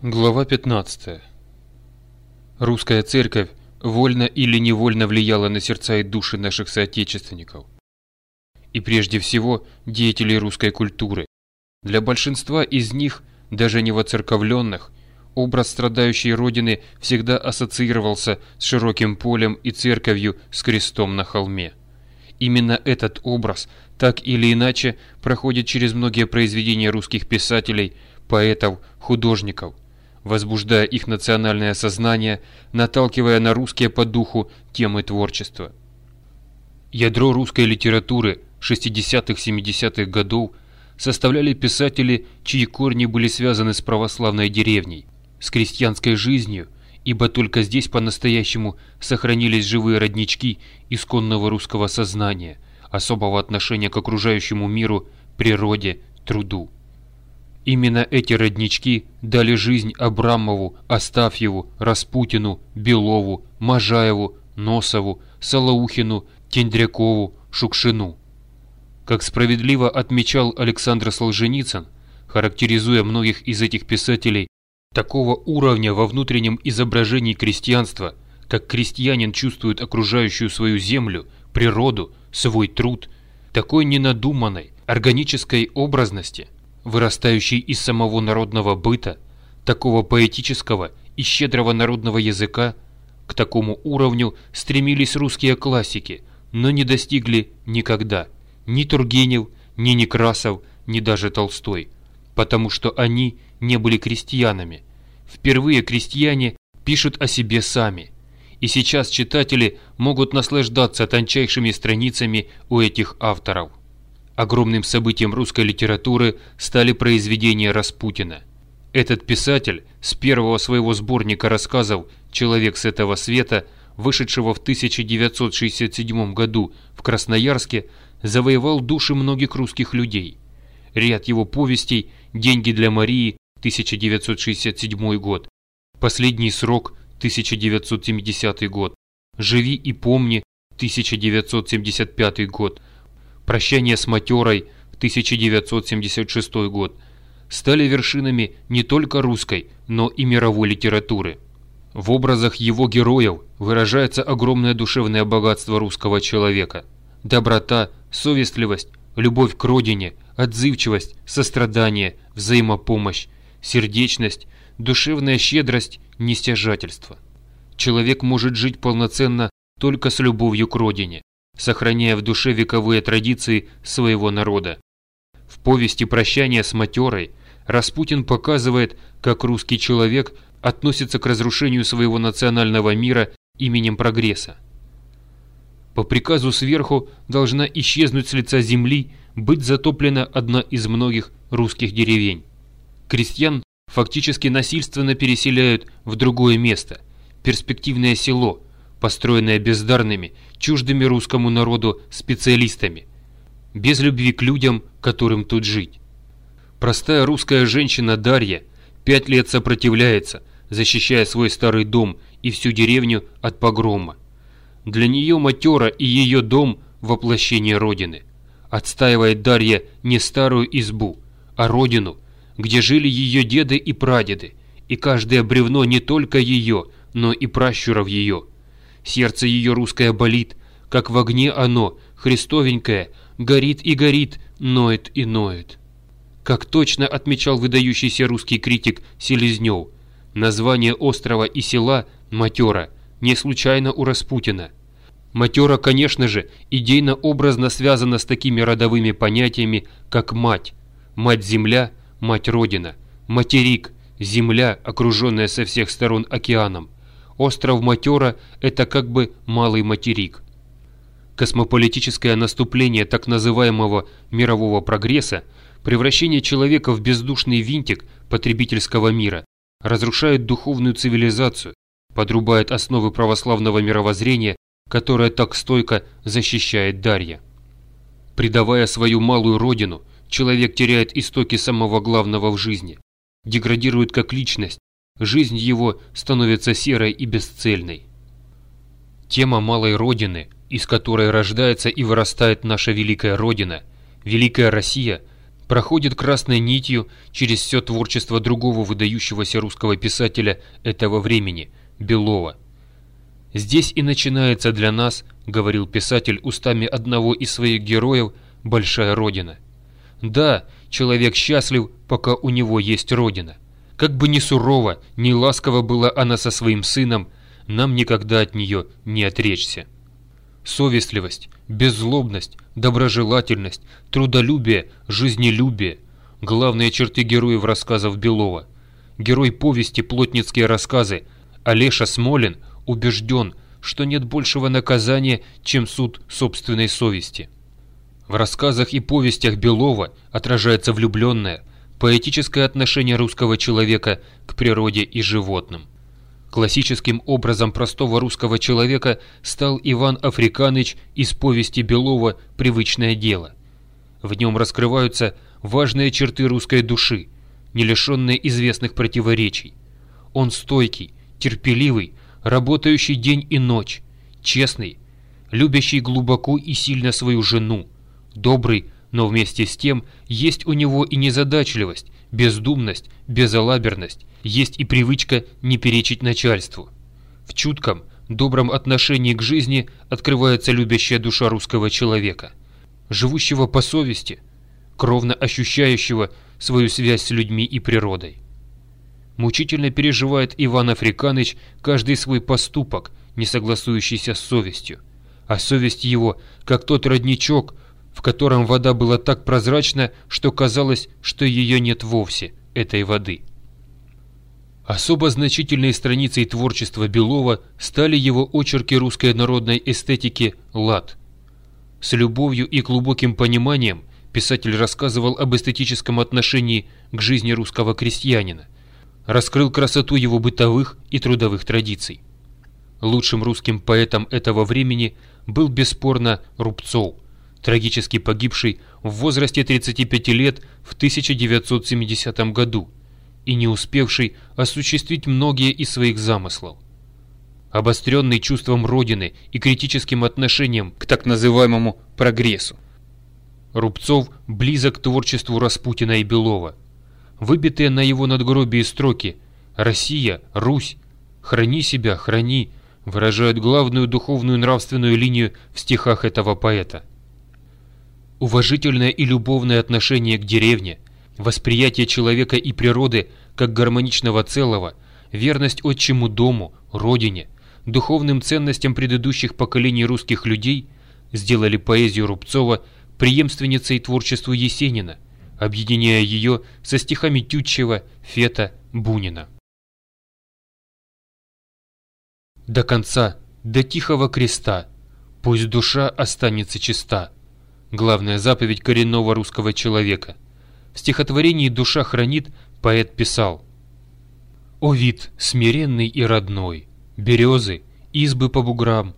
Глава 15. Русская церковь вольно или невольно влияла на сердца и души наших соотечественников. И прежде всего деятелей русской культуры. Для большинства из них, даже не воцерковленных, образ страдающей Родины всегда ассоциировался с широким полем и церковью с крестом на холме. Именно этот образ, так или иначе, проходит через многие произведения русских писателей, поэтов, художников – возбуждая их национальное сознание, наталкивая на русские по духу темы творчества. Ядро русской литературы 60-70-х годов составляли писатели, чьи корни были связаны с православной деревней, с крестьянской жизнью, ибо только здесь по-настоящему сохранились живые роднички исконного русского сознания, особого отношения к окружающему миру, природе, труду. Именно эти роднички дали жизнь Абрамову, Астафьеву, Распутину, Белову, Можаеву, Носову, Солоухину, Тендрякову, Шукшину. Как справедливо отмечал Александр Солженицын, характеризуя многих из этих писателей, такого уровня во внутреннем изображении крестьянства, как крестьянин чувствует окружающую свою землю, природу, свой труд, такой ненадуманной, органической образности – вырастающий из самого народного быта, такого поэтического и щедрого народного языка, к такому уровню стремились русские классики, но не достигли никогда ни Тургенев, ни Некрасов, ни даже Толстой, потому что они не были крестьянами. Впервые крестьяне пишут о себе сами, и сейчас читатели могут наслаждаться тончайшими страницами у этих авторов. Огромным событием русской литературы стали произведения Распутина. Этот писатель с первого своего сборника рассказов «Человек с этого света», вышедшего в 1967 году в Красноярске, завоевал души многих русских людей. Ряд его повестей «Деньги для Марии» 1967 год, «Последний срок» 1970 год, «Живи и помни» 1975 год, «Прощание с матерой» 1976 год стали вершинами не только русской, но и мировой литературы. В образах его героев выражается огромное душевное богатство русского человека. Доброта, совестливость, любовь к родине, отзывчивость, сострадание, взаимопомощь, сердечность, душевная щедрость, нестяжательство. Человек может жить полноценно только с любовью к родине сохраняя в душе вековые традиции своего народа. В повести «Прощание с матерой» Распутин показывает, как русский человек относится к разрушению своего национального мира именем прогресса. По приказу сверху должна исчезнуть с лица земли, быть затоплена одна из многих русских деревень. Крестьян фактически насильственно переселяют в другое место, перспективное село – построенная бездарными, чуждыми русскому народу специалистами, без любви к людям, которым тут жить. Простая русская женщина Дарья пять лет сопротивляется, защищая свой старый дом и всю деревню от погрома. Для нее матера и ее дом – воплощение Родины. Отстаивает Дарья не старую избу, а Родину, где жили ее деды и прадеды, и каждое бревно не только ее, но и пращуров ее – Сердце ее русское болит, как в огне оно, христовенькое, горит и горит, ноет и ноет. Как точно отмечал выдающийся русский критик Селезнев, название острова и села Матера не случайно у Распутина. Матера, конечно же, идейно-образно связана с такими родовыми понятиями, как мать, мать-земля, мать-родина, материк, земля, окруженная со всех сторон океаном, Остров Матера – это как бы малый материк. Космополитическое наступление так называемого мирового прогресса, превращение человека в бездушный винтик потребительского мира, разрушает духовную цивилизацию, подрубает основы православного мировоззрения, которое так стойко защищает Дарья. Предавая свою малую родину, человек теряет истоки самого главного в жизни, деградирует как личность, жизнь его становится серой и бесцельной. Тема малой родины, из которой рождается и вырастает наша великая родина, великая Россия, проходит красной нитью через все творчество другого выдающегося русского писателя этого времени – Белова. «Здесь и начинается для нас, – говорил писатель устами одного из своих героев, – большая родина. Да, человек счастлив, пока у него есть родина. Как бы ни сурова, ни ласково была она со своим сыном, нам никогда от нее не отречься. Совестливость, беззлобность, доброжелательность, трудолюбие, жизнелюбие – главные черты героев рассказов Белова. Герой повести «Плотницкие рассказы» Олеша Смолин убежден, что нет большего наказания, чем суд собственной совести. В рассказах и повестях Белова отражается влюбленное, поэтическое отношение русского человека к природе и животным. Классическим образом простого русского человека стал Иван Африканыч из повести Белова «Привычное дело». В нем раскрываются важные черты русской души, не лишенные известных противоречий. Он стойкий, терпеливый, работающий день и ночь, честный, любящий глубоко и сильно свою жену, добрый, но вместе с тем есть у него и незадачливость, бездумность, безалаберность, есть и привычка не перечить начальству. В чутком, добром отношении к жизни открывается любящая душа русского человека, живущего по совести, кровно ощущающего свою связь с людьми и природой. Мучительно переживает Иван Африканыч каждый свой поступок, не согласующийся с совестью, а совесть его, как тот родничок, в котором вода была так прозрачна, что казалось, что ее нет вовсе, этой воды. Особо значительной страницей творчества Белова стали его очерки русской народной эстетики «Лад». С любовью и глубоким пониманием писатель рассказывал об эстетическом отношении к жизни русского крестьянина, раскрыл красоту его бытовых и трудовых традиций. Лучшим русским поэтом этого времени был бесспорно Рубцов – трагически погибший в возрасте 35 лет в 1970 году и не успевший осуществить многие из своих замыслов. Обостренный чувством Родины и критическим отношением к так называемому «прогрессу». Рубцов близок к творчеству Распутина и Белова. Выбитые на его надгробии строки «Россия», «Русь», «Храни себя», «Храни» выражают главную духовную нравственную линию в стихах этого поэта – Уважительное и любовное отношение к деревне, восприятие человека и природы как гармоничного целого, верность отчему дому, родине, духовным ценностям предыдущих поколений русских людей сделали поэзию Рубцова преемственницей творчеству Есенина, объединяя ее со стихами Тютчева, Фета, Бунина. До конца, до тихого креста, пусть душа останется чиста – главная заповедь коренного русского человека. В стихотворении «Душа хранит» поэт писал «О вид смиренный и родной, березы, избы по буграм,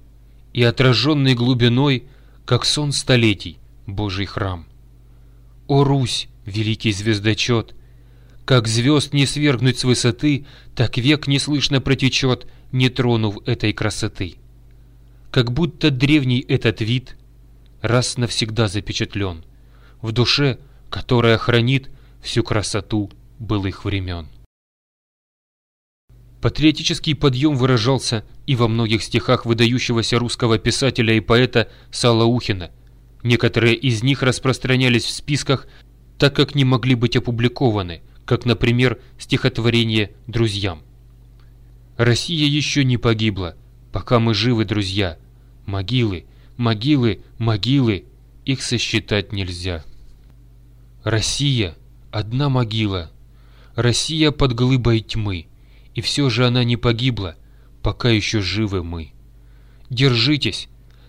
и отраженный глубиной, как сон столетий, Божий храм. О Русь, великий звездочет, как звезд не свергнуть с высоты, так век неслышно протечет, не тронув этой красоты. Как будто древний этот вид — раз навсегда запечатлен в душе, которая хранит всю красоту былых времен. Патриотический подъем выражался и во многих стихах выдающегося русского писателя и поэта Салаухина. Некоторые из них распространялись в списках, так как не могли быть опубликованы, как, например, стихотворение «Друзьям». «Россия еще не погибла, пока мы живы, друзья. Могилы, Могилы, могилы, их сосчитать нельзя. Россия — одна могила. Россия под глыбой тьмы. И все же она не погибла, пока еще живы мы. Держитесь,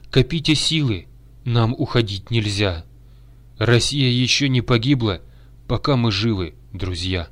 копите силы, нам уходить нельзя. Россия еще не погибла, пока мы живы, друзья.